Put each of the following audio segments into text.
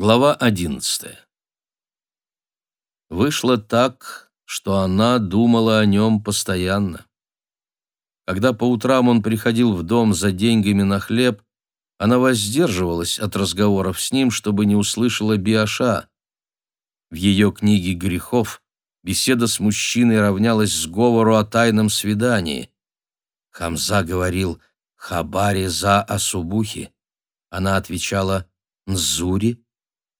Глава одиннадцатая. Вышло так, что она думала о нем постоянно. Когда по утрам он приходил в дом за деньгами на хлеб, она воздерживалась от разговоров с ним, чтобы не услышала Биаша. В ее книге грехов беседа с мужчиной равнялась сговору о тайном свидании. Хамза говорил «Хабари за Асубухи». Она отвечала «Нзури»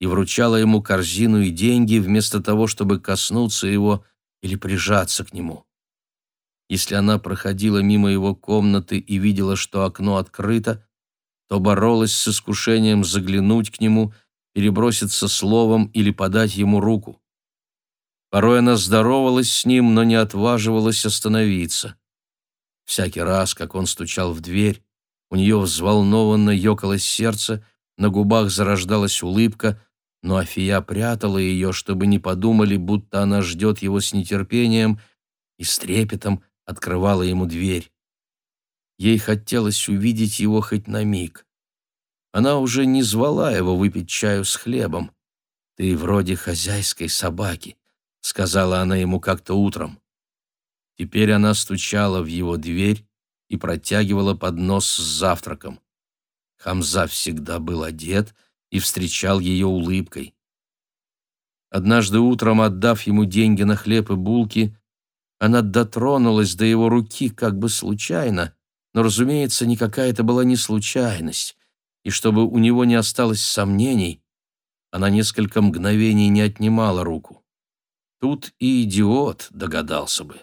и вручала ему корзину и деньги вместо того, чтобы коснуться его или прижаться к нему. Если она проходила мимо его комнаты и видела, что окно открыто, то боролась с искушением заглянуть к нему, переброситься словом или подать ему руку. Порой она здоровалась с ним, но не отваживалась остановиться. Всякий раз, как он стучал в дверь, у нее взволнованно ёкалось сердце, на губах зарождалась улыбка, но Афия прятала ее, чтобы не подумали, будто она ждет его с нетерпением, и с трепетом открывала ему дверь. Ей хотелось увидеть его хоть на миг. Она уже не звала его выпить чаю с хлебом. «Ты вроде хозяйской собаки», — сказала она ему как-то утром. Теперь она стучала в его дверь и протягивала поднос с завтраком. Хамза всегда был одет — и встречал ее улыбкой. Однажды утром, отдав ему деньги на хлеб и булки, она дотронулась до его руки как бы случайно, но, разумеется, никакая это была не случайность, и чтобы у него не осталось сомнений, она несколько мгновений не отнимала руку. Тут и идиот догадался бы.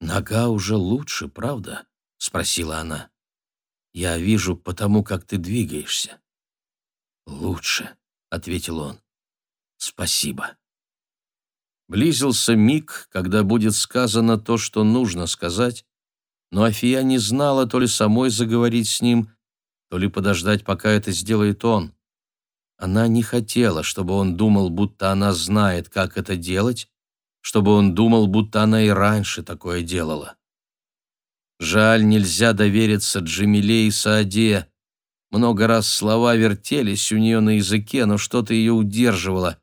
«Нога уже лучше, правда?» — спросила она. Я вижу потому, как ты двигаешься. Лучше, ответил он. Спасибо. Близился миг, когда будет сказано то, что нужно сказать, но Афия не знала то ли самой заговорить с ним, то ли подождать, пока это сделает он. Она не хотела, чтобы он думал, будто она знает, как это делать, чтобы он думал, будто она и раньше такое делала. Жаль, нельзя довериться Джамиле и Сааде. Много раз слова вертелись у нее на языке, но что-то ее удерживало.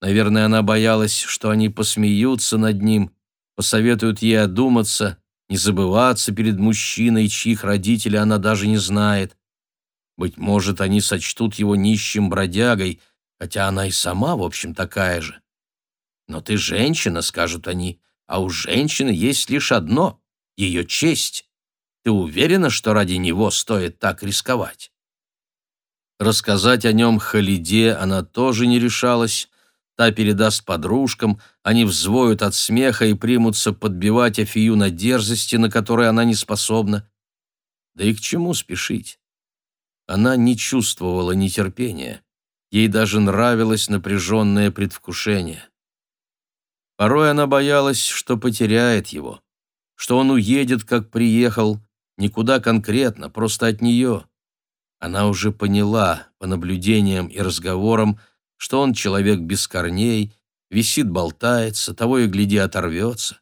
Наверное, она боялась, что они посмеются над ним, посоветуют ей одуматься, не забываться перед мужчиной, чьих родителей она даже не знает. Быть может, они сочтут его нищим бродягой, хотя она и сама, в общем, такая же. «Но ты женщина», — скажут они, — «а у женщины есть лишь одно ее честь. Ты уверена, что ради него стоит так рисковать? Рассказать о нем Халиде она тоже не решалась. Та передаст подружкам, они взвоют от смеха и примутся подбивать Афию на дерзости, на которые она не способна. Да и к чему спешить? Она не чувствовала нетерпения. Ей даже нравилось напряженное предвкушение. Порой она боялась, что потеряет его что он уедет, как приехал, никуда конкретно, просто от нее. Она уже поняла по наблюдениям и разговорам, что он человек без корней, висит, болтается, того и гляди оторвется.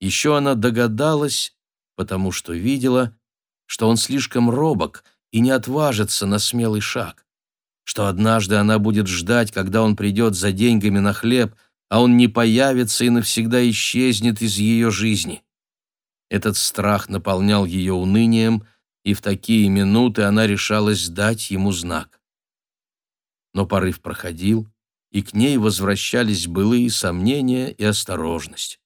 Еще она догадалась, потому что видела, что он слишком робок и не отважится на смелый шаг, что однажды она будет ждать, когда он придет за деньгами на хлеб, а он не появится и навсегда исчезнет из ее жизни. Этот страх наполнял ее унынием, и в такие минуты она решалась дать ему знак. Но порыв проходил, и к ней возвращались былые сомнения и осторожность.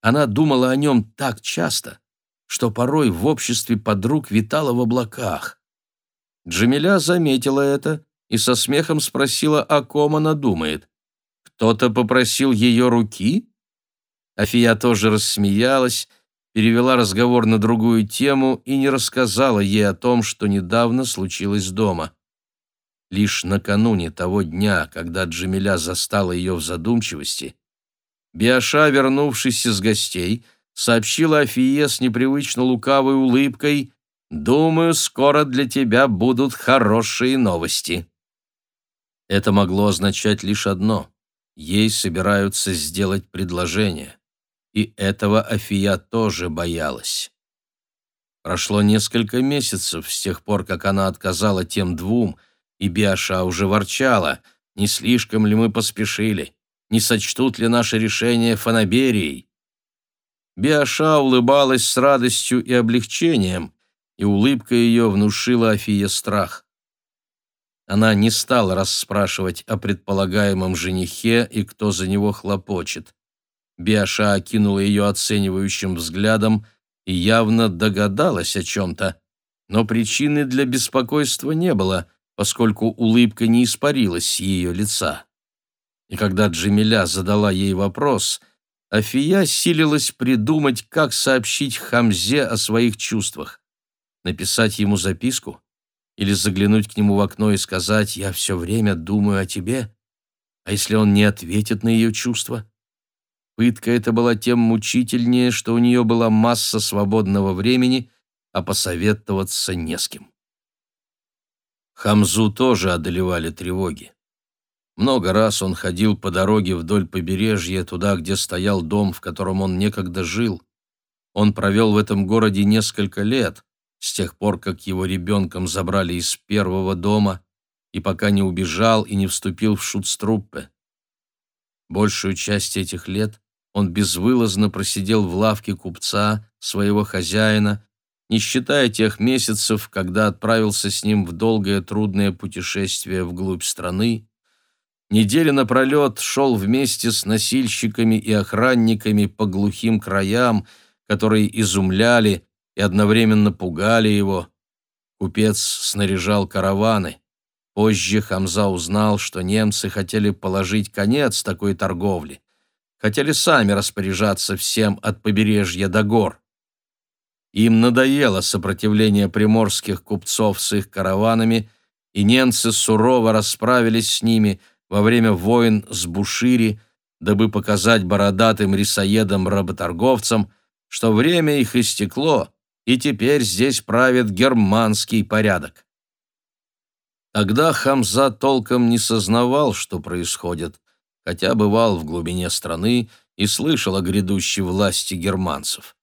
Она думала о нем так часто, что порой в обществе подруг витала в облаках. Джамиля заметила это и со смехом спросила, о ком она думает. Кто-то попросил ее руки? Афия тоже рассмеялась перевела разговор на другую тему и не рассказала ей о том, что недавно случилось дома. Лишь накануне того дня, когда Джамиля застала ее в задумчивости, Биаша, вернувшись из гостей, сообщила Афие с непривычно лукавой улыбкой «Думаю, скоро для тебя будут хорошие новости». Это могло означать лишь одно — ей собираются сделать предложение и этого Афия тоже боялась. Прошло несколько месяцев с тех пор, как она отказала тем двум, и Биаша уже ворчала, не слишком ли мы поспешили, не сочтут ли наше решение фанаберией. Биаша улыбалась с радостью и облегчением, и улыбка ее внушила Афия страх. Она не стала расспрашивать о предполагаемом женихе и кто за него хлопочет. Биаша окинула ее оценивающим взглядом и явно догадалась о чем-то, но причины для беспокойства не было, поскольку улыбка не испарилась с ее лица. И когда Джемиля задала ей вопрос, Афия силилась придумать, как сообщить Хамзе о своих чувствах. Написать ему записку? Или заглянуть к нему в окно и сказать «Я все время думаю о тебе»? А если он не ответит на ее чувства? Пытка эта была тем мучительнее, что у нее была масса свободного времени, а посоветоваться не с кем. Хамзу тоже одолевали тревоги. Много раз он ходил по дороге вдоль побережья, туда, где стоял дом, в котором он некогда жил. Он провел в этом городе несколько лет, с тех пор, как его ребенком забрали из первого дома, и пока не убежал и не вступил в шутструппе. Большую часть этих лет он безвылазно просидел в лавке купца, своего хозяина, не считая тех месяцев, когда отправился с ним в долгое трудное путешествие вглубь страны, недели напролет шел вместе с носильщиками и охранниками по глухим краям, которые изумляли и одновременно пугали его. Купец снаряжал караваны. Позже Хамза узнал, что немцы хотели положить конец такой торговле, хотели сами распоряжаться всем от побережья до гор. Им надоело сопротивление приморских купцов с их караванами, и немцы сурово расправились с ними во время войн с Бушири, дабы показать бородатым рисоедам-работорговцам, что время их истекло, и теперь здесь правит германский порядок. Тогда Хамза толком не сознавал, что происходит, хотя бывал в глубине страны и слышал о грядущей власти германцев.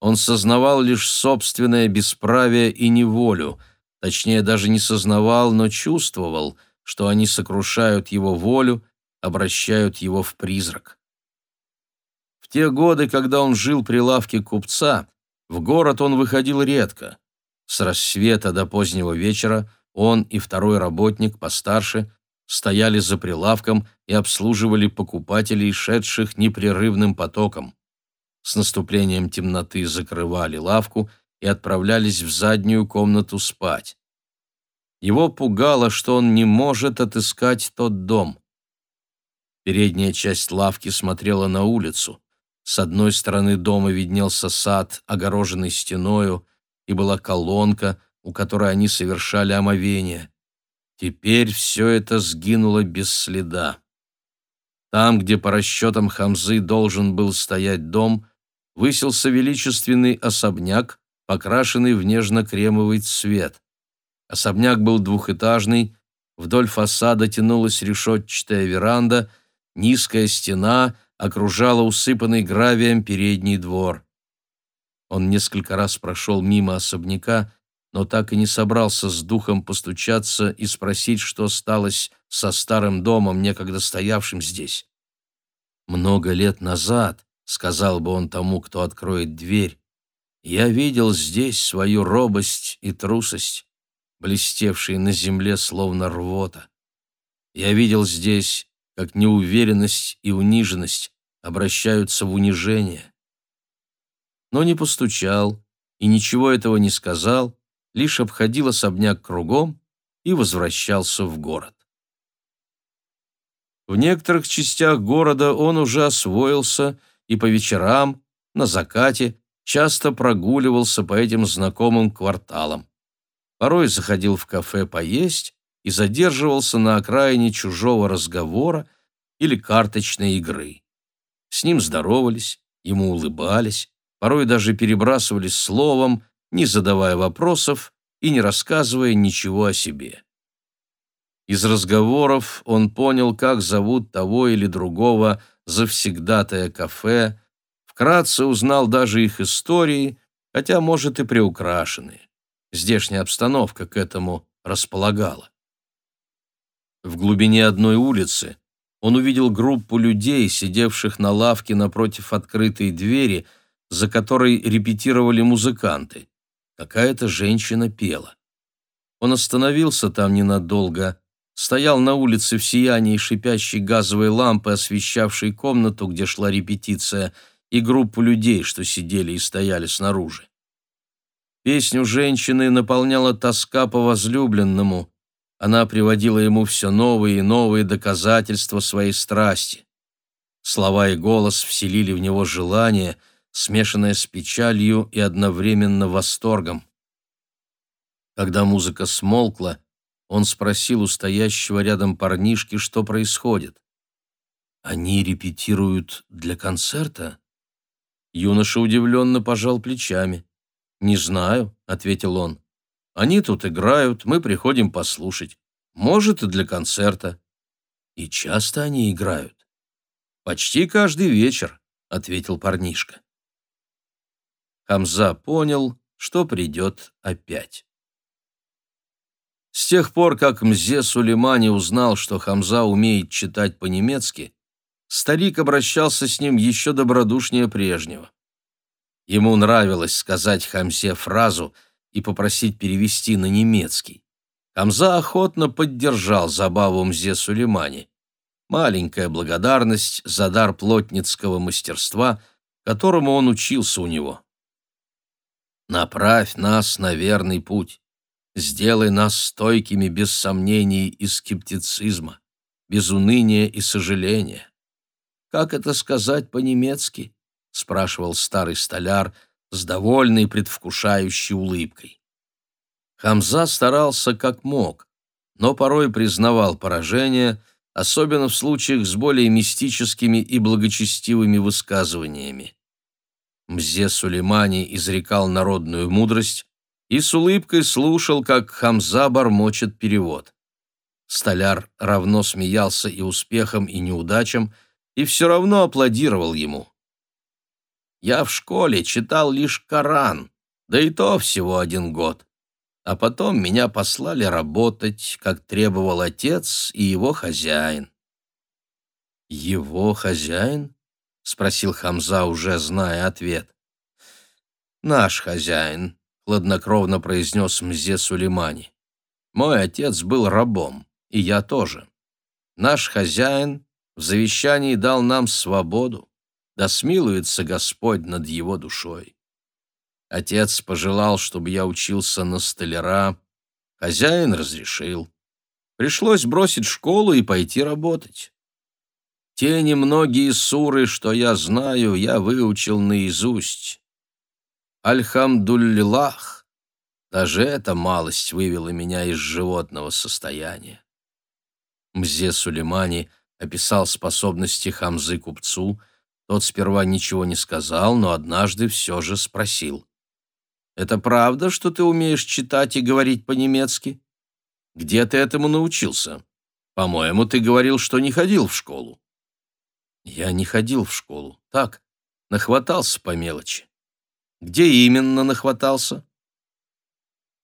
Он сознавал лишь собственное бесправие и неволю, точнее даже не сознавал, но чувствовал, что они сокрушают его волю, обращают его в призрак. В те годы, когда он жил при лавке купца, в город он выходил редко. С рассвета до позднего вечера он и второй работник, постарше, стояли за прилавком и обслуживали покупателей, шедших непрерывным потоком. С наступлением темноты закрывали лавку и отправлялись в заднюю комнату спать. Его пугало, что он не может отыскать тот дом. Передняя часть лавки смотрела на улицу. С одной стороны дома виднелся сад, огороженный стеною, и была колонка, у которой они совершали омовение. Теперь все это сгинуло без следа. Там, где по расчетам Хамзы должен был стоять дом, высился величественный особняк, покрашенный в нежно-кремовый цвет. Особняк был двухэтажный, вдоль фасада тянулась решетчатая веранда, низкая стена — окружала усыпанный гравием передний двор. Он несколько раз прошел мимо особняка, но так и не собрался с духом постучаться и спросить, что сталось со старым домом, некогда стоявшим здесь. «Много лет назад», — сказал бы он тому, кто откроет дверь, «я видел здесь свою робость и трусость, блестевшие на земле словно рвота. Я видел здесь как неуверенность и униженность обращаются в унижение. Но не постучал и ничего этого не сказал, лишь обходил особняк кругом и возвращался в город. В некоторых частях города он уже освоился и по вечерам, на закате, часто прогуливался по этим знакомым кварталам. Порой заходил в кафе поесть и задерживался на окраине чужого разговора или карточной игры. С ним здоровались, ему улыбались, порой даже перебрасывались словом, не задавая вопросов и не рассказывая ничего о себе. Из разговоров он понял, как зовут того или другого завсегдатая кафе, вкратце узнал даже их истории, хотя, может, и приукрашенные. Здешняя обстановка к этому располагала. В глубине одной улицы он увидел группу людей, сидевших на лавке напротив открытой двери, за которой репетировали музыканты. Какая-то женщина пела. Он остановился там ненадолго, стоял на улице в сиянии шипящей газовой лампы, освещавшей комнату, где шла репетиция, и группу людей, что сидели и стояли снаружи. Песню женщины наполняла тоска по возлюбленному. Она приводила ему все новые и новые доказательства своей страсти. Слова и голос вселили в него желание, смешанное с печалью и одновременно восторгом. Когда музыка смолкла, он спросил у стоящего рядом парнишки, что происходит. «Они репетируют для концерта?» Юноша удивленно пожал плечами. «Не знаю», — ответил он. «Они тут играют, мы приходим послушать. Может, и для концерта». «И часто они играют?» «Почти каждый вечер», — ответил парнишка. Хамза понял, что придет опять. С тех пор, как Мзе Сулеймани узнал, что Хамза умеет читать по-немецки, старик обращался с ним еще добродушнее прежнего. Ему нравилось сказать Хамзе фразу и попросить перевести на немецкий. Хамза охотно поддержал забаву Мзе Сулеймани. Маленькая благодарность за дар плотницкого мастерства, которому он учился у него. «Направь нас на верный путь. Сделай нас стойкими без сомнений и скептицизма, без уныния и сожаления. Как это сказать по-немецки? — спрашивал старый столяр с довольной предвкушающей улыбкой. Хамза старался как мог, но порой признавал поражение, особенно в случаях с более мистическими и благочестивыми высказываниями. Мзе Сулеймани изрекал народную мудрость и с улыбкой слушал, как Хамза бормочет перевод. Столяр равно смеялся и успехом, и неудачам, и все равно аплодировал ему. Я в школе читал лишь Коран, да и то всего один год. А потом меня послали работать, как требовал отец и его хозяин. «Его хозяин?» — спросил Хамза, уже зная ответ. «Наш хозяин», — хладнокровно произнес Мзе Сулеймани. «Мой отец был рабом, и я тоже. Наш хозяин в завещании дал нам свободу да смилуется Господь над его душой. Отец пожелал, чтобы я учился на столяра, хозяин разрешил. Пришлось бросить школу и пойти работать. Те немногие суры, что я знаю, я выучил наизусть. Альхамдуллилах, даже эта малость вывела меня из животного состояния. Мзе Сулеймани описал способности Хамзы купцу, тот сперва ничего не сказал, но однажды все же спросил. «Это правда, что ты умеешь читать и говорить по-немецки? Где ты этому научился? По-моему, ты говорил, что не ходил в школу». «Я не ходил в школу. Так, нахватался по мелочи». «Где именно нахватался?»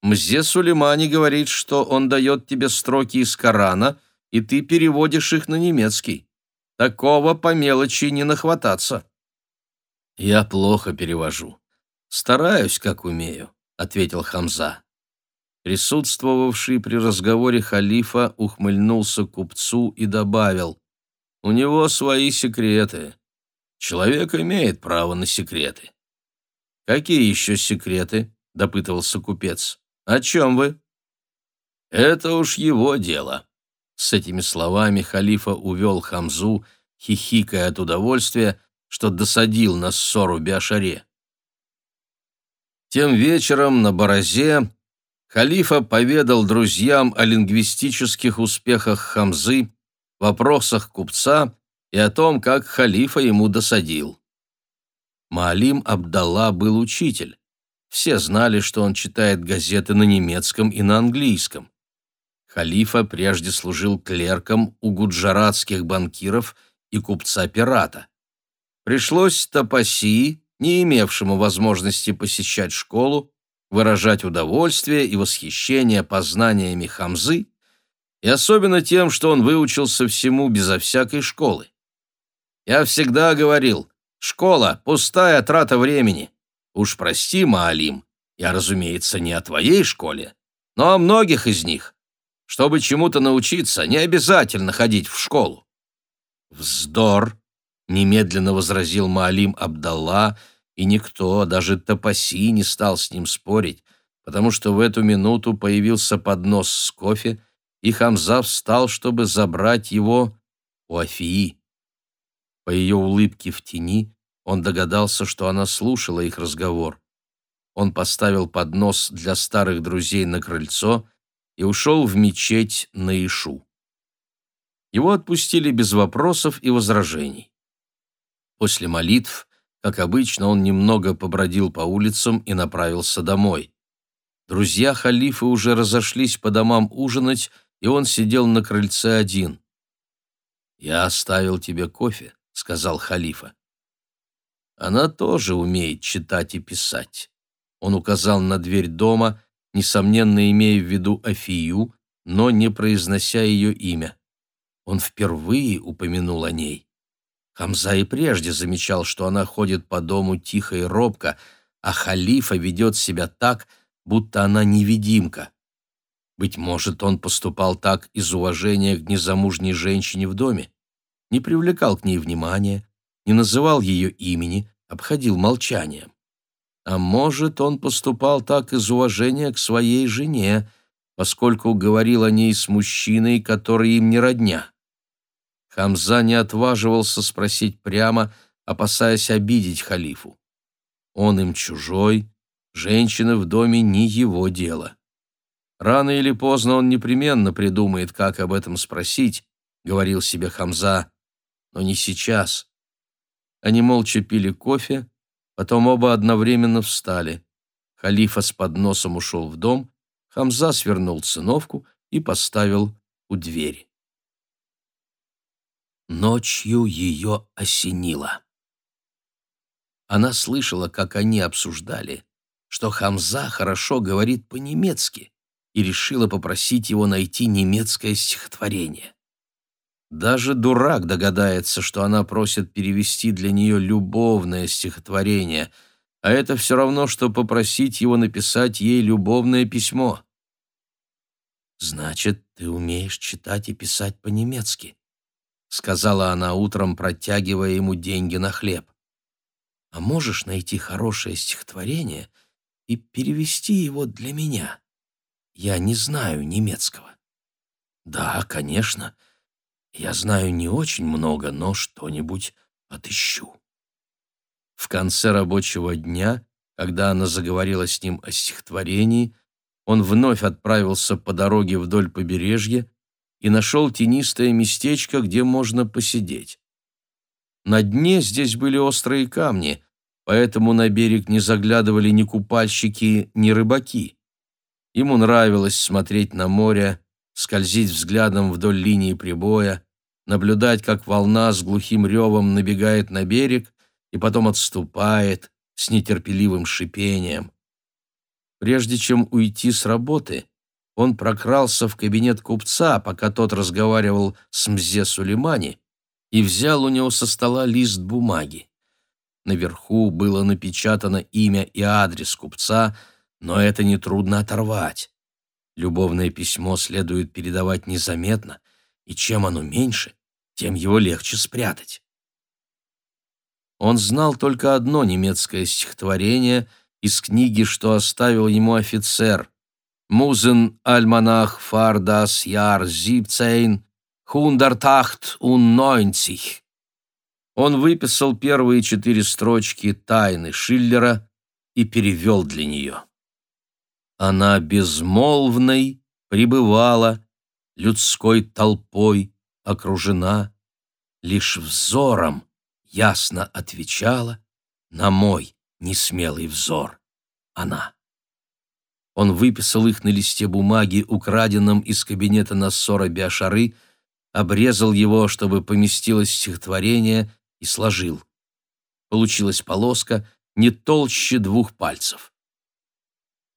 Мзе Сулеймани говорит, что он дает тебе строки из Корана, и ты переводишь их на немецкий. Такого по мелочи не нахвататься. Я плохо перевожу. Стараюсь, как умею, ответил Хамза. Присутствовавший при разговоре халифа ухмыльнулся купцу и добавил: "У него свои секреты. Человек имеет право на секреты". "Какие еще секреты?" допытывался купец. "О чем вы?" "Это уж его дело", с этими словами халифа увел Хамзу, хихикая от удовольствия, что досадил на ссору Биашаре. Тем вечером на Баразе халифа поведал друзьям о лингвистических успехах Хамзы, вопросах купца и о том, как халифа ему досадил. Маалим Абдалла был учитель. Все знали, что он читает газеты на немецком и на английском. Халифа прежде служил клерком у гуджаратских банкиров и купца-пирата. Пришлось Тапаси, не имевшему возможности посещать школу, выражать удовольствие и восхищение познаниями Хамзы, и особенно тем, что он выучился всему безо всякой школы. Я всегда говорил, школа — пустая трата времени. Уж прости, Маалим, я, разумеется, не о твоей школе, но о многих из них. Чтобы чему-то научиться, не обязательно ходить в школу. «Вздор!» — немедленно возразил Маалим Абдалла, и никто, даже Тапаси, не стал с ним спорить, потому что в эту минуту появился поднос с кофе, и Хамза встал, чтобы забрать его у Афии. По ее улыбке в тени он догадался, что она слушала их разговор. Он поставил поднос для старых друзей на крыльцо и ушел в мечеть на Ишу. Его отпустили без вопросов и возражений. После молитв, как обычно, он немного побродил по улицам и направился домой. Друзья халифа уже разошлись по домам ужинать, и он сидел на крыльце один. «Я оставил тебе кофе», — сказал халифа. «Она тоже умеет читать и писать». Он указал на дверь дома, несомненно имея в виду Афию, но не произнося ее имя. Он впервые упомянул о ней. Хамза и прежде замечал, что она ходит по дому тихо и робко, а халифа ведет себя так, будто она невидимка. Быть может, он поступал так из уважения к незамужней женщине в доме, не привлекал к ней внимания, не называл ее имени, обходил молчанием. А может, он поступал так из уважения к своей жене, поскольку говорил о ней с мужчиной, который им не родня. Хамза не отваживался спросить прямо, опасаясь обидеть халифу. Он им чужой, женщина в доме не его дело. Рано или поздно он непременно придумает, как об этом спросить, говорил себе Хамза, но не сейчас. Они молча пили кофе, Потом оба одновременно встали. Халифа с подносом ушел в дом, Хамза свернул циновку и поставил у двери. Ночью ее осенило. Она слышала, как они обсуждали, что Хамза хорошо говорит по-немецки, и решила попросить его найти немецкое стихотворение. Даже дурак догадается, что она просит перевести для нее любовное стихотворение, а это все равно, что попросить его написать ей любовное письмо. «Значит, ты умеешь читать и писать по-немецки», — сказала она утром, протягивая ему деньги на хлеб. «А можешь найти хорошее стихотворение и перевести его для меня? Я не знаю немецкого». «Да, конечно», я знаю не очень много, но что-нибудь отыщу. В конце рабочего дня, когда она заговорила с ним о стихотворении, он вновь отправился по дороге вдоль побережья и нашел тенистое местечко, где можно посидеть. На дне здесь были острые камни, поэтому на берег не заглядывали ни купальщики, ни рыбаки. Ему нравилось смотреть на море, скользить взглядом вдоль линии прибоя, наблюдать, как волна с глухим ревом набегает на берег и потом отступает с нетерпеливым шипением. Прежде чем уйти с работы, он прокрался в кабинет купца, пока тот разговаривал с Мзе Сулеймани, и взял у него со стола лист бумаги. Наверху было напечатано имя и адрес купца, но это нетрудно оторвать. Любовное письмо следует передавать незаметно, и чем оно меньше, тем его легче спрятать. Он знал только одно немецкое стихотворение из книги, что оставил ему офицер. «Музен Альманах фар зибцейн, хундертахт ун нойнцих». Он выписал первые четыре строчки «Тайны Шиллера» и перевел для нее. Она безмолвной пребывала людской толпой, окружена, лишь взором ясно отвечала на мой несмелый взор она. Он выписал их на листе бумаги, украденном из кабинета Нассора Биашары, обрезал его, чтобы поместилось стихотворение, и сложил. Получилась полоска не толще двух пальцев.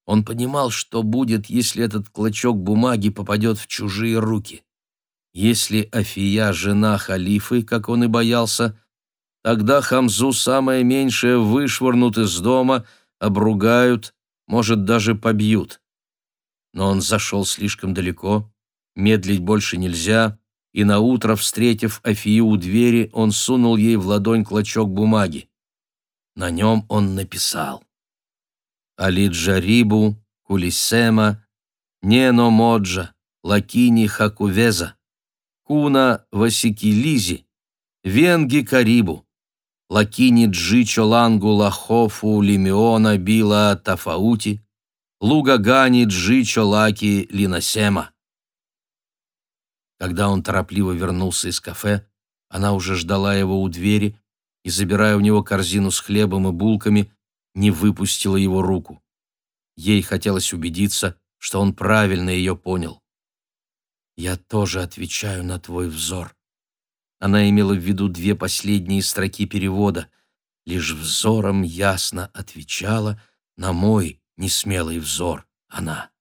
Он понимал, что будет, если этот клочок бумаги попадет в чужие руки. Если Афия — жена халифы, как он и боялся, тогда Хамзу самое меньшее вышвырнут из дома, обругают, может, даже побьют. Но он зашел слишком далеко, медлить больше нельзя, и наутро, встретив Афию у двери, он сунул ей в ладонь клочок бумаги. На нем он написал Алиджарибу, Кулисема, Нено Моджа, Лакини Хакувеза, Куна Васикилизи, Венги Карибу, Лакини Джичо Лангу Лахофу Лимиона Била Тафаути, Лугагани Джичо Лаки Линасема. Когда он торопливо вернулся из кафе, она уже ждала его у двери и, забирая у него корзину с хлебом и булками, не выпустила его руку. Ей хотелось убедиться, что он правильно ее понял. «Я тоже отвечаю на твой взор». Она имела в виду две последние строки перевода. Лишь взором ясно отвечала на мой несмелый взор она.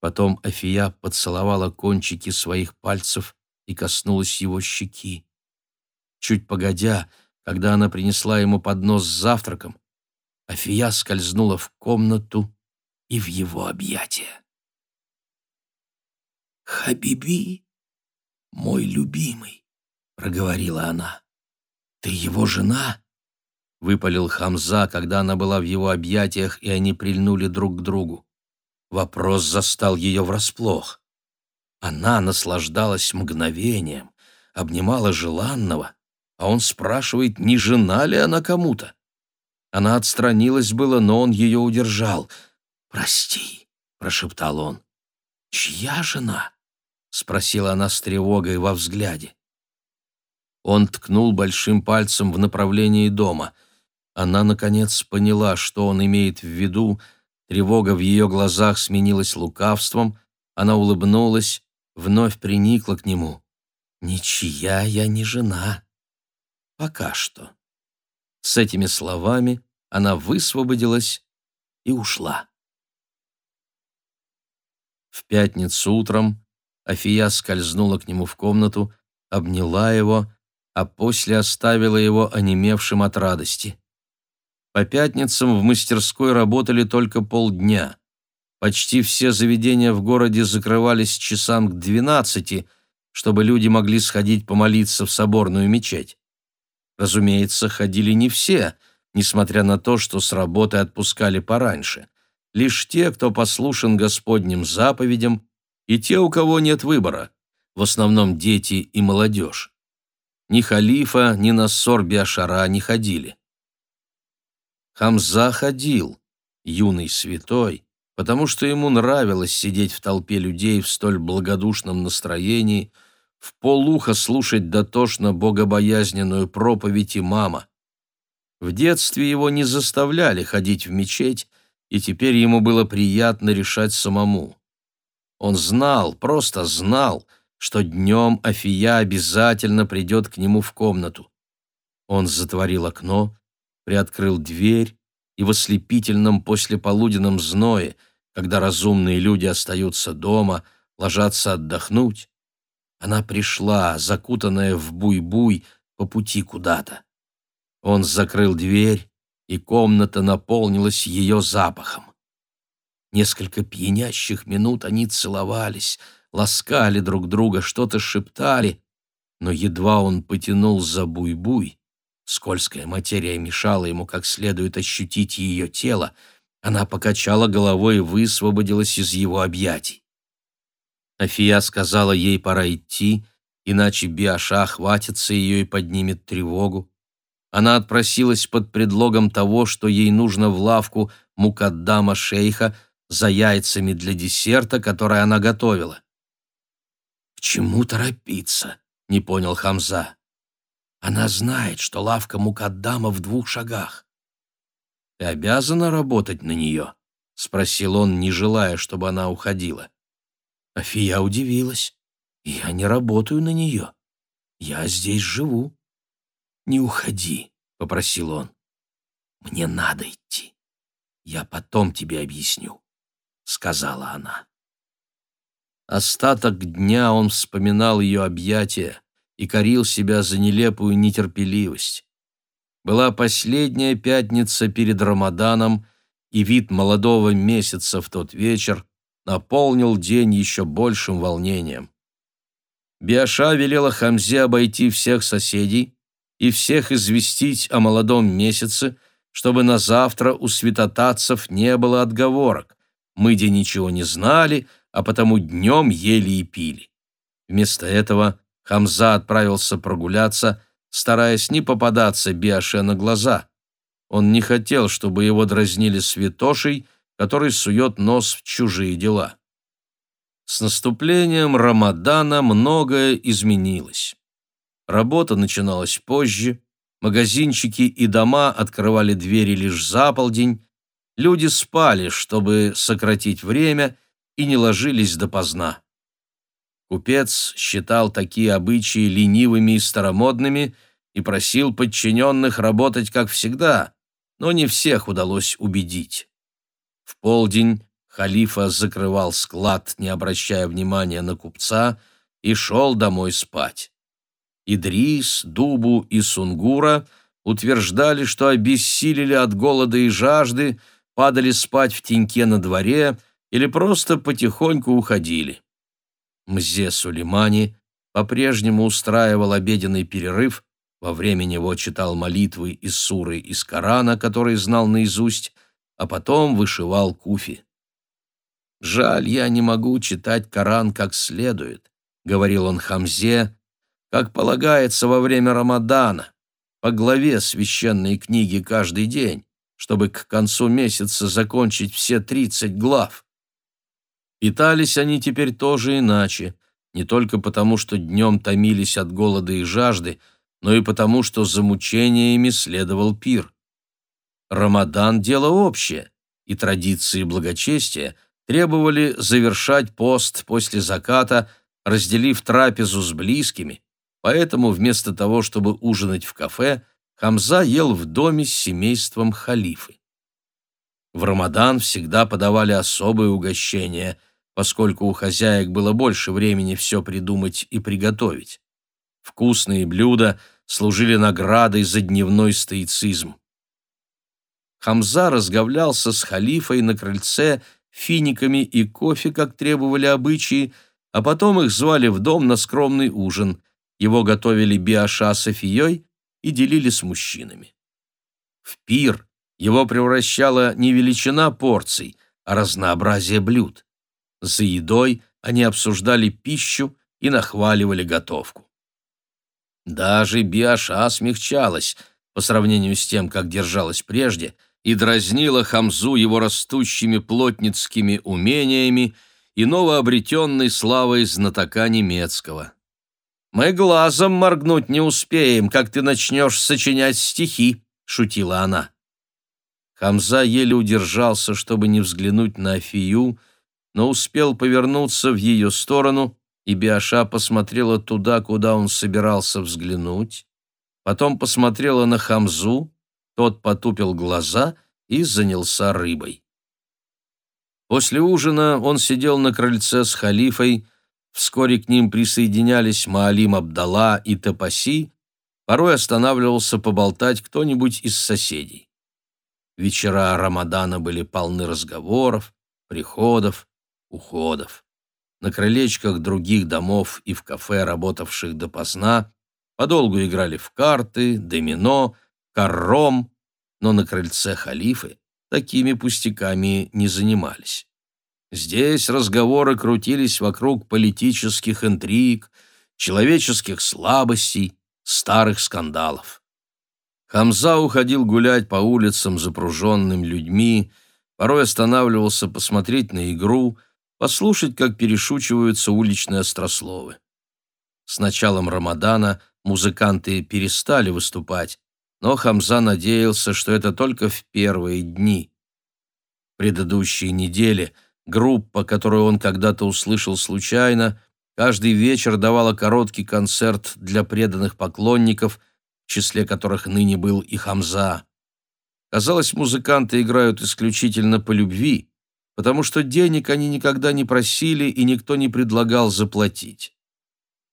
Потом Афия поцеловала кончики своих пальцев и коснулась его щеки. Чуть погодя, когда она принесла ему поднос с завтраком, Афия скользнула в комнату и в его объятия. «Хабиби, мой любимый», — проговорила она, — «ты его жена?» — выпалил Хамза, когда она была в его объятиях, и они прильнули друг к другу. Вопрос застал ее врасплох. Она наслаждалась мгновением, обнимала желанного, а он спрашивает, не жена ли она кому-то. Она отстранилась было, но он ее удержал. «Прости», — прошептал он. «Чья жена?» — спросила она с тревогой во взгляде. Он ткнул большим пальцем в направлении дома. Она, наконец, поняла, что он имеет в виду. Тревога в ее глазах сменилась лукавством. Она улыбнулась, вновь приникла к нему. «Ничья я не жена. Пока что». С этими словами она высвободилась и ушла. В пятницу утром Афия скользнула к нему в комнату, обняла его, а после оставила его онемевшим от радости. По пятницам в мастерской работали только полдня. Почти все заведения в городе закрывались часам к двенадцати, чтобы люди могли сходить помолиться в соборную мечеть. Разумеется, ходили не все, несмотря на то, что с работы отпускали пораньше. Лишь те, кто послушен Господним заповедям, и те, у кого нет выбора, в основном дети и молодежь. Ни халифа, ни Нассор Биашара не ходили. Хамза ходил, юный святой, потому что ему нравилось сидеть в толпе людей в столь благодушном настроении – в полуха слушать дотошно богобоязненную проповедь имама. В детстве его не заставляли ходить в мечеть, и теперь ему было приятно решать самому. Он знал, просто знал, что днем Афия обязательно придет к нему в комнату. Он затворил окно, приоткрыл дверь, и в ослепительном послеполуденном зное, когда разумные люди остаются дома, ложатся отдохнуть, она пришла, закутанная в буй-буй, по пути куда-то. Он закрыл дверь, и комната наполнилась ее запахом. Несколько пьянящих минут они целовались, ласкали друг друга, что-то шептали, но едва он потянул за буй-буй, скользкая материя мешала ему как следует ощутить ее тело, она покачала головой и высвободилась из его объятий. Афия сказала ей пора идти, иначе Биаша хватится ее и поднимет тревогу. Она отпросилась под предлогом того, что ей нужно в лавку мукаддама шейха за яйцами для десерта, который она готовила. «К чему торопиться?» — не понял Хамза. «Она знает, что лавка мукаддама в двух шагах». «Ты обязана работать на нее?» — спросил он, не желая, чтобы она уходила. Афия удивилась. «Я не работаю на нее. Я здесь живу». «Не уходи», — попросил он. «Мне надо идти». «Я потом тебе объясню», — сказала она. Остаток дня он вспоминал ее объятия и корил себя за нелепую нетерпеливость. Была последняя пятница перед Рамаданом, и вид молодого месяца в тот вечер наполнил день еще большим волнением. Биаша велела Хамзе обойти всех соседей и всех известить о молодом месяце, чтобы на завтра у святотатцев не было отговорок. Мы где ничего не знали, а потому днем ели и пили. Вместо этого Хамза отправился прогуляться, стараясь не попадаться Биаше на глаза. Он не хотел, чтобы его дразнили святошей, который сует нос в чужие дела. С наступлением Рамадана многое изменилось. Работа начиналась позже, магазинчики и дома открывали двери лишь за полдень, люди спали, чтобы сократить время, и не ложились допоздна. Купец считал такие обычаи ленивыми и старомодными и просил подчиненных работать как всегда, но не всех удалось убедить. В полдень халифа закрывал склад, не обращая внимания на купца, и шел домой спать. Идрис, Дубу и Сунгура утверждали, что обессилели от голода и жажды, падали спать в теньке на дворе или просто потихоньку уходили. Мзе Сулеймани по-прежнему устраивал обеденный перерыв, во время него читал молитвы из суры из Корана, которые знал наизусть, а потом вышивал куфи. «Жаль, я не могу читать Коран как следует», — говорил он Хамзе, как полагается во время Рамадана, по главе священной книги каждый день, чтобы к концу месяца закончить все тридцать глав. Питались они теперь тоже иначе, не только потому, что днем томились от голода и жажды, но и потому, что за мучениями следовал пир. Рамадан – дело общее, и традиции благочестия требовали завершать пост после заката, разделив трапезу с близкими, поэтому вместо того, чтобы ужинать в кафе, Хамза ел в доме с семейством халифы. В Рамадан всегда подавали особые угощения, поскольку у хозяек было больше времени все придумать и приготовить. Вкусные блюда служили наградой за дневной стоицизм. Хамза разговлялся с халифой на крыльце финиками и кофе, как требовали обычаи, а потом их звали в дом на скромный ужин. Его готовили Биаша с Софией и делили с мужчинами. В пир его превращала не величина порций, а разнообразие блюд. За едой они обсуждали пищу и нахваливали готовку. Даже Биаша смягчалась по сравнению с тем, как держалась прежде – и дразнила Хамзу его растущими плотницкими умениями и новообретенной славой знатока немецкого. «Мы глазом моргнуть не успеем, как ты начнешь сочинять стихи», — шутила она. Хамза еле удержался, чтобы не взглянуть на Афию, но успел повернуться в ее сторону, и Биаша посмотрела туда, куда он собирался взглянуть, потом посмотрела на Хамзу, тот потупил глаза и занялся рыбой. После ужина он сидел на крыльце с халифой, вскоре к ним присоединялись Маалим Абдалла и Тапаси, порой останавливался поболтать кто-нибудь из соседей. Вечера Рамадана были полны разговоров, приходов, уходов. На крылечках других домов и в кафе, работавших допоздна, подолгу играли в карты, домино, карром, но на крыльце халифы такими пустяками не занимались. Здесь разговоры крутились вокруг политических интриг, человеческих слабостей, старых скандалов. Хамза уходил гулять по улицам, запруженным людьми, порой останавливался посмотреть на игру, послушать, как перешучиваются уличные острословы. С началом Рамадана музыканты перестали выступать, но Хамза надеялся, что это только в первые дни. Предыдущие недели группа, которую он когда-то услышал случайно, каждый вечер давала короткий концерт для преданных поклонников, в числе которых ныне был и Хамза. Казалось, музыканты играют исключительно по любви, потому что денег они никогда не просили и никто не предлагал заплатить.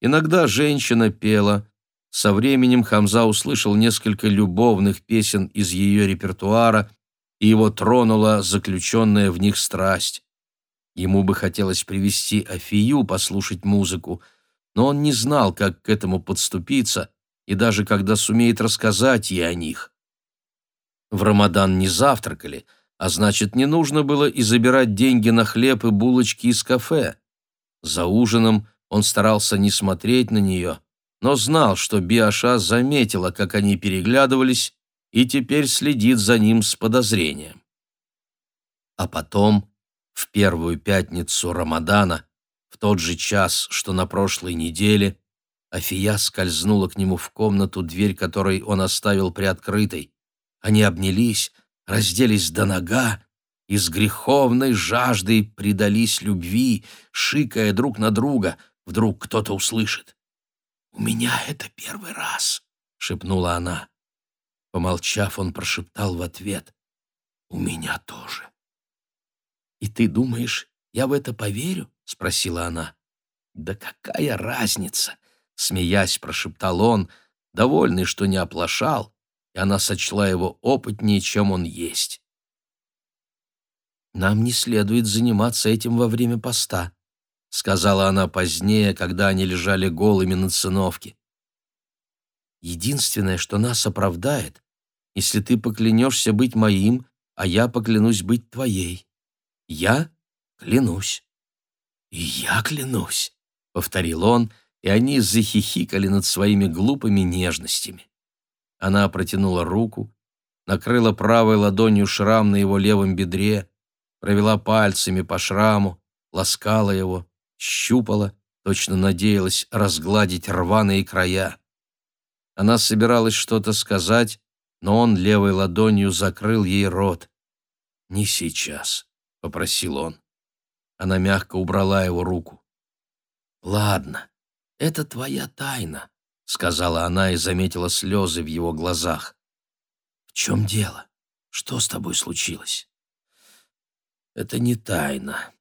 Иногда женщина пела. Со временем Хамза услышал несколько любовных песен из ее репертуара, и его тронула заключенная в них страсть. Ему бы хотелось привести Афию послушать музыку, но он не знал, как к этому подступиться, и даже когда сумеет рассказать ей о них. В Рамадан не завтракали — а значит, не нужно было и забирать деньги на хлеб и булочки из кафе. За ужином он старался не смотреть на нее, но знал, что Биаша заметила, как они переглядывались, и теперь следит за ним с подозрением. А потом, в первую пятницу Рамадана, в тот же час, что на прошлой неделе, Афия скользнула к нему в комнату, дверь которой он оставил приоткрытой. Они обнялись, разделись до нога и с греховной жаждой предались любви, шикая друг на друга. Вдруг кто-то услышит. «У меня это первый раз», — шепнула она. Помолчав, он прошептал в ответ. «У меня тоже». «И ты думаешь, я в это поверю?» — спросила она. «Да какая разница?» — смеясь, прошептал он, довольный, что не оплошал, и она сочла его опытнее, чем он есть. «Нам не следует заниматься этим во время поста», — сказала она позднее, когда они лежали голыми на циновке. «Единственное, что нас оправдает, если ты поклянешься быть моим, а я поклянусь быть твоей. Я клянусь». «И я клянусь», — повторил он, и они захихикали над своими глупыми нежностями. Она протянула руку, накрыла правой ладонью шрам на его левом бедре, провела пальцами по шраму, ласкала его, щупала, точно надеялась разгладить рваные края. Она собиралась что-то сказать, но он левой ладонью закрыл ей рот. «Не сейчас», — попросил он. Она мягко убрала его руку. «Ладно, это твоя тайна сказала она и заметила слезы в его глазах. «В чем дело? Что с тобой случилось?» «Это не тайна.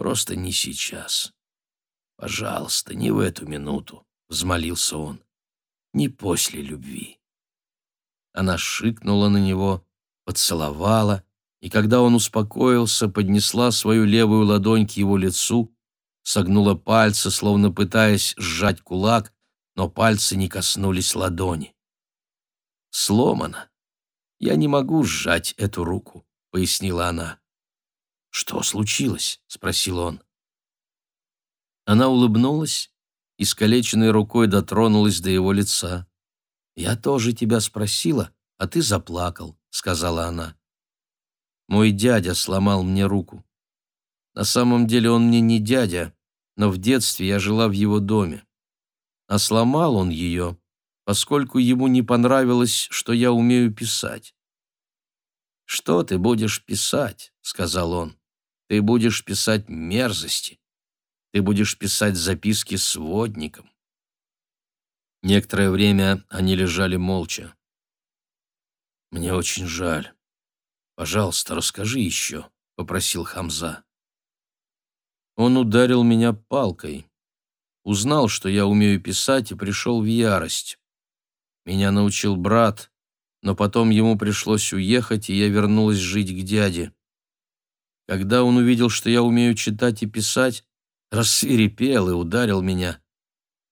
Просто не сейчас. Пожалуйста, не в эту минуту», — взмолился он. «Не после любви». Она шикнула на него, поцеловала, и когда он успокоился, поднесла свою левую ладонь к его лицу, согнула пальцы, словно пытаясь сжать кулак, но пальцы не коснулись ладони. «Сломано. Я не могу сжать эту руку», — пояснила она. «Что случилось?» — спросил он. Она улыбнулась и скалеченной рукой дотронулась до его лица. «Я тоже тебя спросила, а ты заплакал», — сказала она. «Мой дядя сломал мне руку. На самом деле он мне не дядя, но в детстве я жила в его доме а сломал он ее, поскольку ему не понравилось, что я умею писать. «Что ты будешь писать?» — сказал он. «Ты будешь писать мерзости. Ты будешь писать записки сводникам». Некоторое время они лежали молча. «Мне очень жаль. Пожалуйста, расскажи еще», — попросил Хамза. Он ударил меня палкой. Узнал, что я умею писать, и пришел в ярость. Меня научил брат, но потом ему пришлось уехать, и я вернулась жить к дяде. Когда он увидел, что я умею читать и писать, рассверепел и ударил меня.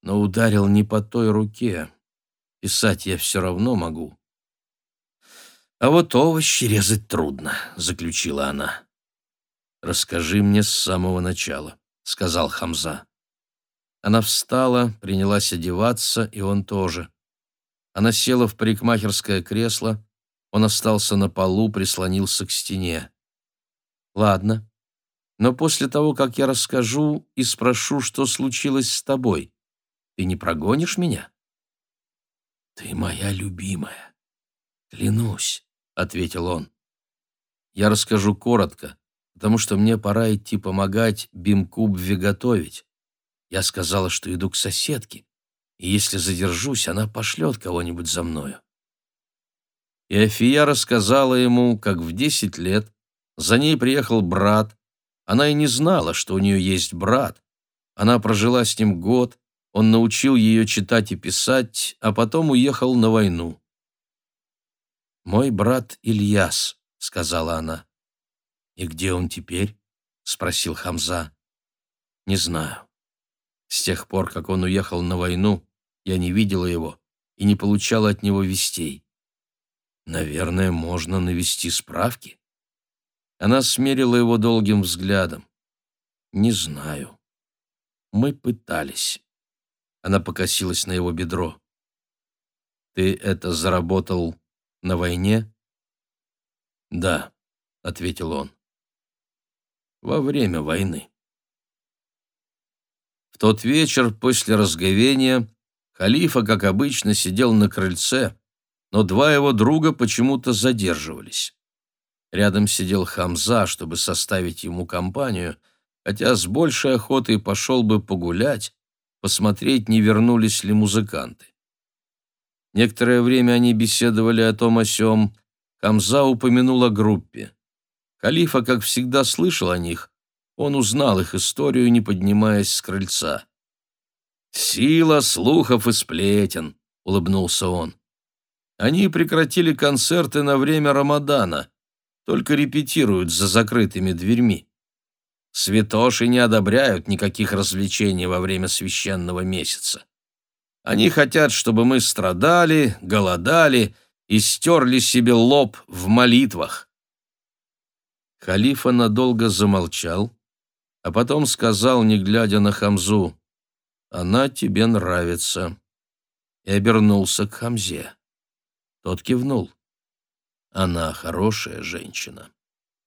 Но ударил не по той руке. Писать я все равно могу. «А вот овощи резать трудно», — заключила она. «Расскажи мне с самого начала», — сказал Хамза. Она встала, принялась одеваться, и он тоже. Она села в парикмахерское кресло, он остался на полу, прислонился к стене. «Ладно, но после того, как я расскажу и спрошу, что случилось с тобой, ты не прогонишь меня?» «Ты моя любимая, клянусь», — ответил он. «Я расскажу коротко, потому что мне пора идти помогать Бимкубве готовить. Я сказала, что иду к соседке, и если задержусь, она пошлет кого-нибудь за мною. и Афия рассказала ему, как в десять лет за ней приехал брат. Она и не знала, что у нее есть брат. Она прожила с ним год, он научил ее читать и писать, а потом уехал на войну. «Мой брат Ильяс», — сказала она. «И где он теперь?» — спросил Хамза. «Не знаю. С тех пор, как он уехал на войну, я не видела его и не получала от него вестей. Наверное, можно навести справки. Она смерила его долгим взглядом. Не знаю. Мы пытались. Она покосилась на его бедро. Ты это заработал на войне? Да, ответил он. Во время войны. В тот вечер после разговения халифа, как обычно, сидел на крыльце, но два его друга почему-то задерживались. Рядом сидел Хамза, чтобы составить ему компанию, хотя с большей охотой пошел бы погулять, посмотреть, не вернулись ли музыканты. Некоторое время они беседовали о том о сём. Хамза упомянул о группе. Халифа, как всегда, слышал о них. Он узнал их историю, не поднимаясь с крыльца. «Сила слухов и сплетен», — улыбнулся он. Они прекратили концерты на время Рамадана, только репетируют за закрытыми дверьми. Святоши не одобряют никаких развлечений во время священного месяца. Они хотят, чтобы мы страдали, голодали и стерли себе лоб в молитвах. Халифа надолго замолчал, а потом сказал, не глядя на Хамзу, «Она тебе нравится», и обернулся к Хамзе. Тот кивнул. Она хорошая женщина.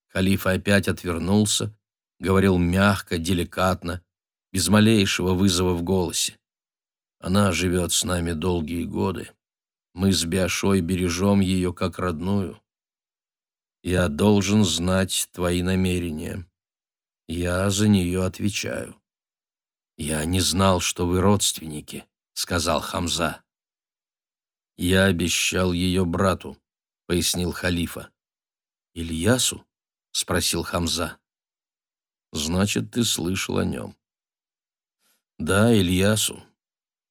Халифа опять отвернулся, говорил мягко, деликатно, без малейшего вызова в голосе. Она живет с нами долгие годы. Мы с Биашой бережем ее как родную. Я должен знать твои намерения. Я за нее отвечаю. Я не знал, что вы родственники, сказал Хамза. «Я обещал ее брату», — пояснил халифа. «Ильясу?» — спросил Хамза. «Значит, ты слышал о нем». «Да, Ильясу.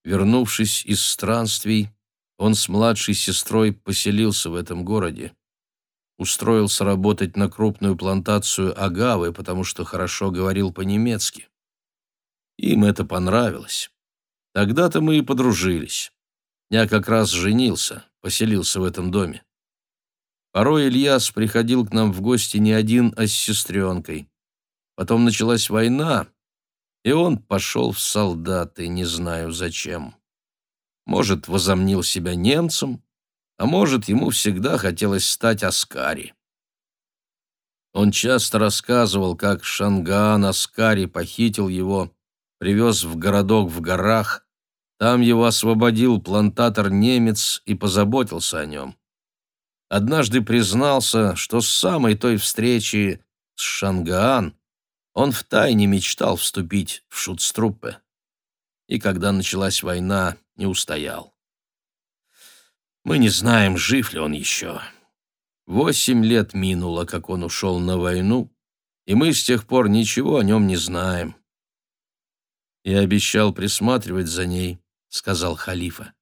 Вернувшись из странствий, он с младшей сестрой поселился в этом городе. Устроился работать на крупную плантацию агавы, потому что хорошо говорил по-немецки. Им это понравилось. Тогда-то мы и подружились. Я как раз женился, поселился в этом доме. Порой Ильяс приходил к нам в гости не один, а с сестренкой. Потом началась война, и он пошел в солдаты, не знаю зачем. Может, возомнил себя немцем, а может, ему всегда хотелось стать Аскари. Он часто рассказывал, как Шангаан Аскари похитил его, привез в городок в горах, там его освободил плантатор-немец и позаботился о нем. Однажды признался, что с самой той встречи с Шангаан он втайне мечтал вступить в шутструппе. И когда началась война, не устоял. Мы не знаем, жив ли он еще. Восемь лет минуло, как он ушел на войну, и мы с тех пор ничего о нем не знаем. Я обещал присматривать за ней, — сказал халифа.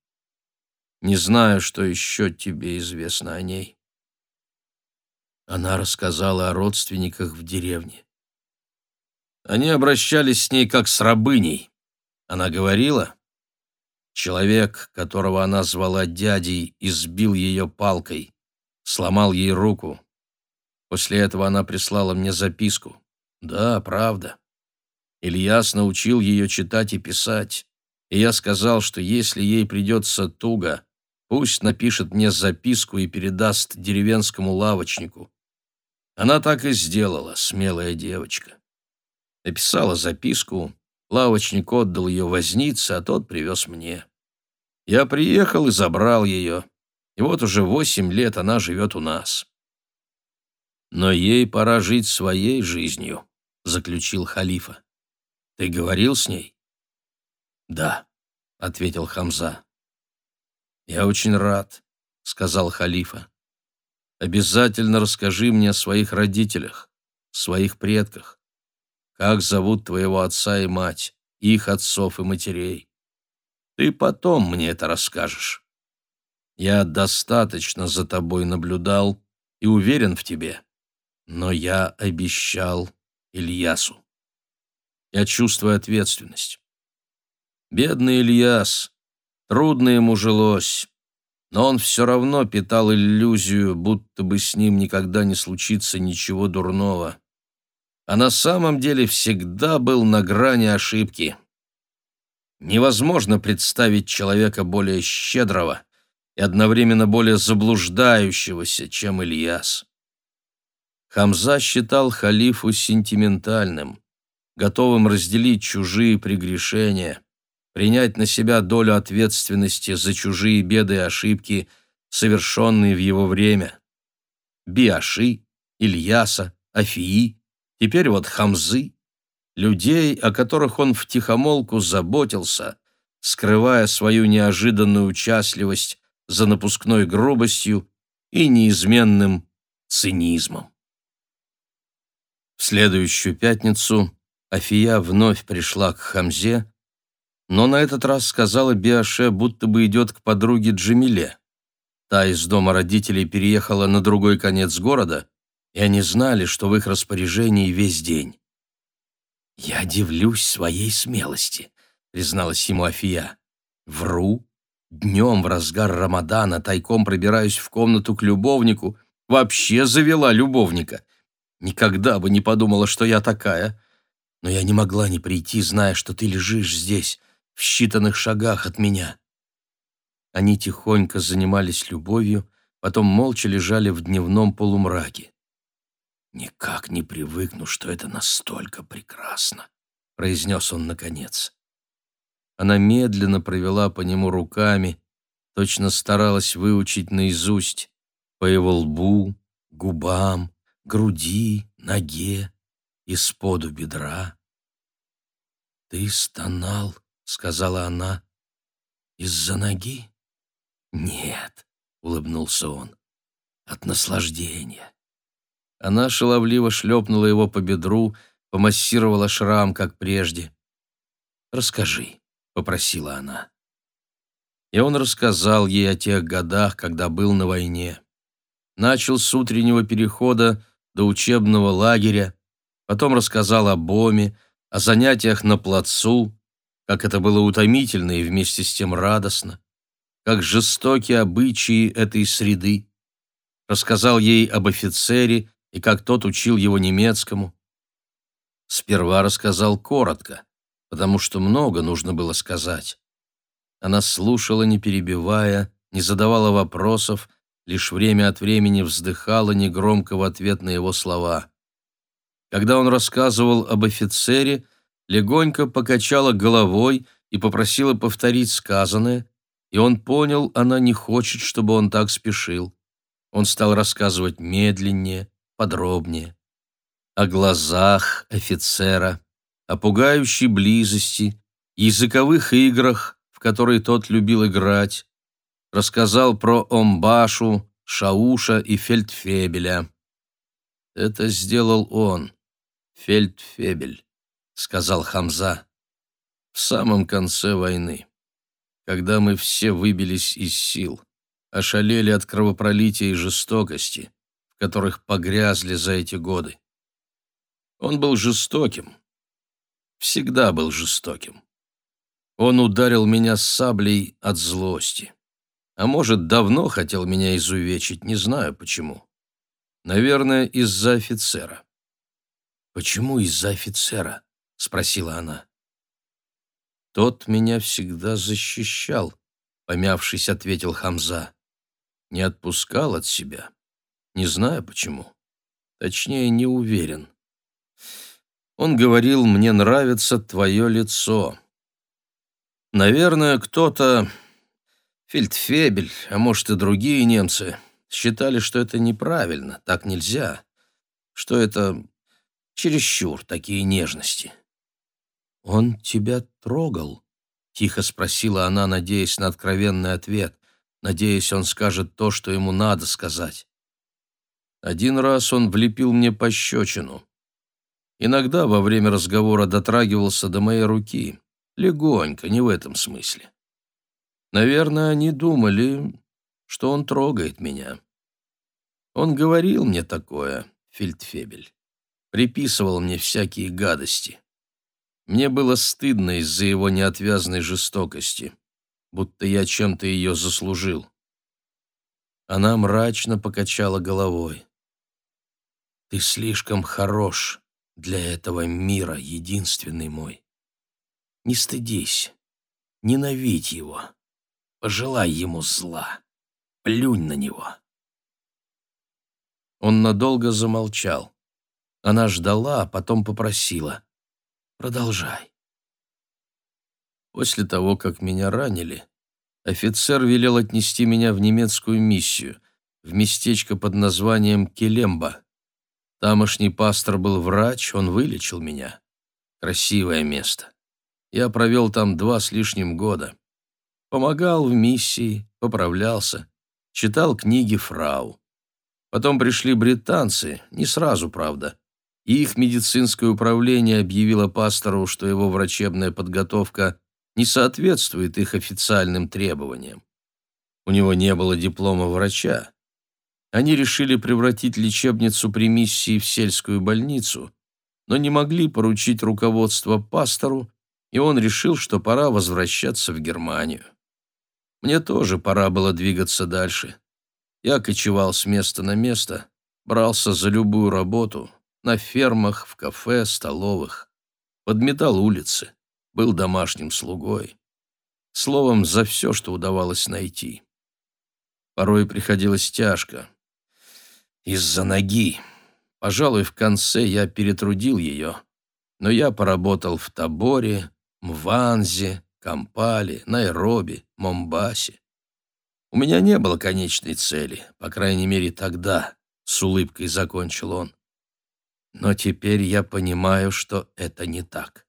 «Не знаю, что еще тебе известно о ней». Она рассказала о родственниках в деревне. Они обращались с ней как с рабыней. Она говорила, человек, которого она звала дядей, избил ее палкой, сломал ей руку. После этого она прислала мне записку. Да, правда. Ильяс научил ее читать и писать и я сказал, что если ей придется туго, пусть напишет мне записку и передаст деревенскому лавочнику. Она так и сделала, смелая девочка. Написала записку, лавочник отдал ее вознице, а тот привез мне. Я приехал и забрал ее, и вот уже восемь лет она живет у нас. Но ей пора жить своей жизнью, заключил халифа. Ты говорил с ней? «Да», — ответил Хамза. «Я очень рад», — сказал халифа. обязательно расскажи мне о своих родителях, своих предках. Как зовут твоего отца и мать, их отцов и матерей? Ты потом мне это расскажешь. Я достаточно за тобой наблюдал и уверен в тебе, но я обещал Ильясу. Я чувствую ответственность. Бедный Ильяс, трудно ему жилось, но он все равно питал иллюзию, будто бы с ним никогда не случится ничего дурного. А на самом деле всегда был на грани ошибки. Невозможно представить человека более щедрого и одновременно более заблуждающегося, чем Ильяс. Хамза считал халифу сентиментальным, готовым разделить чужие прегрешения, принять на себя долю ответственности за чужие беды и ошибки, совершенные в его время. Биаши, Ильяса, Афии, теперь вот Хамзы, людей, о которых он втихомолку заботился, скрывая свою неожиданную участливость за напускной грубостью и неизменным цинизмом. В следующую пятницу Афия вновь пришла к Хамзе, но на этот раз сказала Биаше, будто бы идет к подруге Джамиле. Та из дома родителей переехала на другой конец города, и они знали, что в их распоряжении весь день. «Я дивлюсь своей смелости», — призналась ему Афия. «Вру. Днем в разгар Рамадана тайком пробираюсь в комнату к любовнику. Вообще завела любовника. Никогда бы не подумала, что я такая. Но я не могла не прийти, зная, что ты лежишь здесь, в считанных шагах от меня. Они тихонько занимались любовью, потом молча лежали в дневном полумраке. «Никак не привыкну, что это настолько прекрасно», — произнес он наконец. Она медленно провела по нему руками, точно старалась выучить наизусть, по его лбу, губам, груди, ноге, из-поду бедра. «Ты стонал», — сказала она, — «из-за ноги?» «Нет», — улыбнулся он, — «от наслаждения». Она шаловливо шлепнула его по бедру, помассировала шрам, как прежде. «Расскажи», — попросила она. И он рассказал ей о тех годах, когда был на войне. Начал с утреннего перехода до учебного лагеря, потом рассказал о Боме, о занятиях на плацу, как это было утомительно и вместе с тем радостно, как жестоки обычаи этой среды. Рассказал ей об офицере и как тот учил его немецкому. Сперва рассказал коротко, потому что много нужно было сказать. Она слушала, не перебивая, не задавала вопросов, лишь время от времени вздыхала негромко в ответ на его слова. Когда он рассказывал об офицере, легонько покачала головой и попросила повторить сказанное, и он понял, она не хочет, чтобы он так спешил. Он стал рассказывать медленнее, подробнее. О глазах офицера, о пугающей близости, языковых играх, в которые тот любил играть. Рассказал про Омбашу, Шауша и Фельдфебеля. Это сделал он, Фельдфебель, сказал Хамза, в самом конце войны, когда мы все выбились из сил, ошалели от кровопролития и жестокости, которых погрязли за эти годы. Он был жестоким, всегда был жестоким. Он ударил меня саблей от злости. А может, давно хотел меня изувечить, не знаю почему. Наверное, из-за офицера. «Почему из-за офицера?» — спросила она. «Тот меня всегда защищал», — помявшись, ответил Хамза. «Не отпускал от себя. Не знаю почему. Точнее, не уверен. Он говорил, мне нравится твое лицо. Наверное, кто-то, Фельдфебель, а может и другие немцы, считали, что это неправильно, так нельзя, что это чересчур, такие нежности. «Он тебя трогал?» — тихо спросила она, надеясь на откровенный ответ, надеясь, он скажет то, что ему надо сказать. Один раз он влепил мне пощечину. Иногда во время разговора дотрагивался до моей руки. Легонько, не в этом смысле. Наверное, они думали, что он трогает меня. Он говорил мне такое, Фельдфебель. Приписывал мне всякие гадости. Мне было стыдно из-за его неотвязной жестокости, будто я чем-то ее заслужил. Она мрачно покачала головой. «Ты слишком хорош для этого мира, единственный мой. Не стыдись, ненавидь его, пожелай ему зла, плюнь на него». Он надолго замолчал. Она ждала, а потом попросила. «Продолжай». После того, как меня ранили, офицер велел отнести меня в немецкую миссию, в местечко под названием Келемба. Тамошний пастор был врач, он вылечил меня. Красивое место. Я провел там два с лишним года. Помогал в миссии, поправлялся, читал книги фрау. Потом пришли британцы, не сразу, правда, их медицинское управление объявило пастору, что его врачебная подготовка не соответствует их официальным требованиям. У него не было диплома врача. Они решили превратить лечебницу при миссии в сельскую больницу, но не могли поручить руководство пастору, и он решил, что пора возвращаться в Германию. Мне тоже пора было двигаться дальше. Я кочевал с места на место, брался за любую работу, на фермах, в кафе, столовых, подметал улицы, был домашним слугой. Словом, за все, что удавалось найти. Порой приходилось тяжко. Из-за ноги. Пожалуй, в конце я перетрудил ее, но я поработал в Таборе, Мванзе, Кампале, Найроби, Момбасе. У меня не было конечной цели, по крайней мере тогда, с улыбкой закончил он. Но теперь я понимаю, что это не так.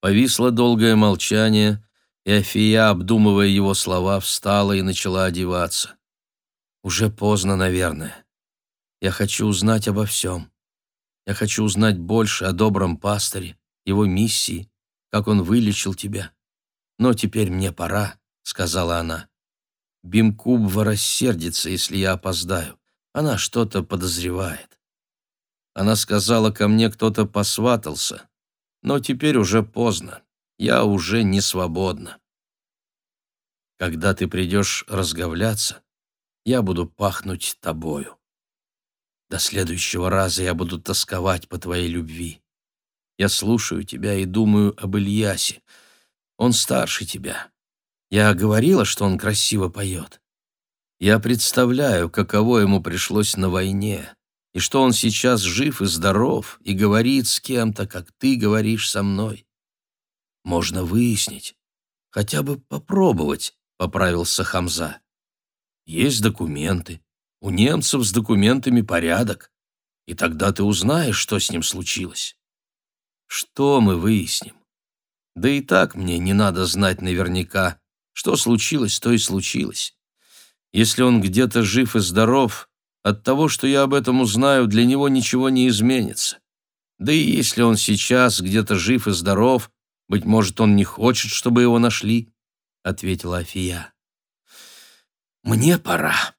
Повисло долгое молчание, и Афия, обдумывая его слова, встала и начала одеваться. «Уже поздно, наверное. Я хочу узнать обо всем. Я хочу узнать больше о добром пастыре, его миссии, как он вылечил тебя. Но теперь мне пора сказала она. Бимкубва рассердится, если я опоздаю. Она что-то подозревает. Она сказала, ко мне кто-то посватался. Но теперь уже поздно. Я уже не свободна. Когда ты придешь разговляться, я буду пахнуть тобою. До следующего раза я буду тосковать по твоей любви. Я слушаю тебя и думаю об Ильясе. Он старше тебя. Я говорила, что он красиво поет. Я представляю, каково ему пришлось на войне, и что он сейчас жив и здоров, и говорит с кем-то, как ты говоришь со мной. Можно выяснить, хотя бы попробовать, — поправился Хамза. Есть документы. У немцев с документами порядок. И тогда ты узнаешь, что с ним случилось. Что мы выясним? Да и так мне не надо знать наверняка, что случилось, то и случилось. Если он где-то жив и здоров, от того, что я об этом узнаю, для него ничего не изменится. Да и если он сейчас где-то жив и здоров, быть может, он не хочет, чтобы его нашли, — ответила Афия. «Мне пора»,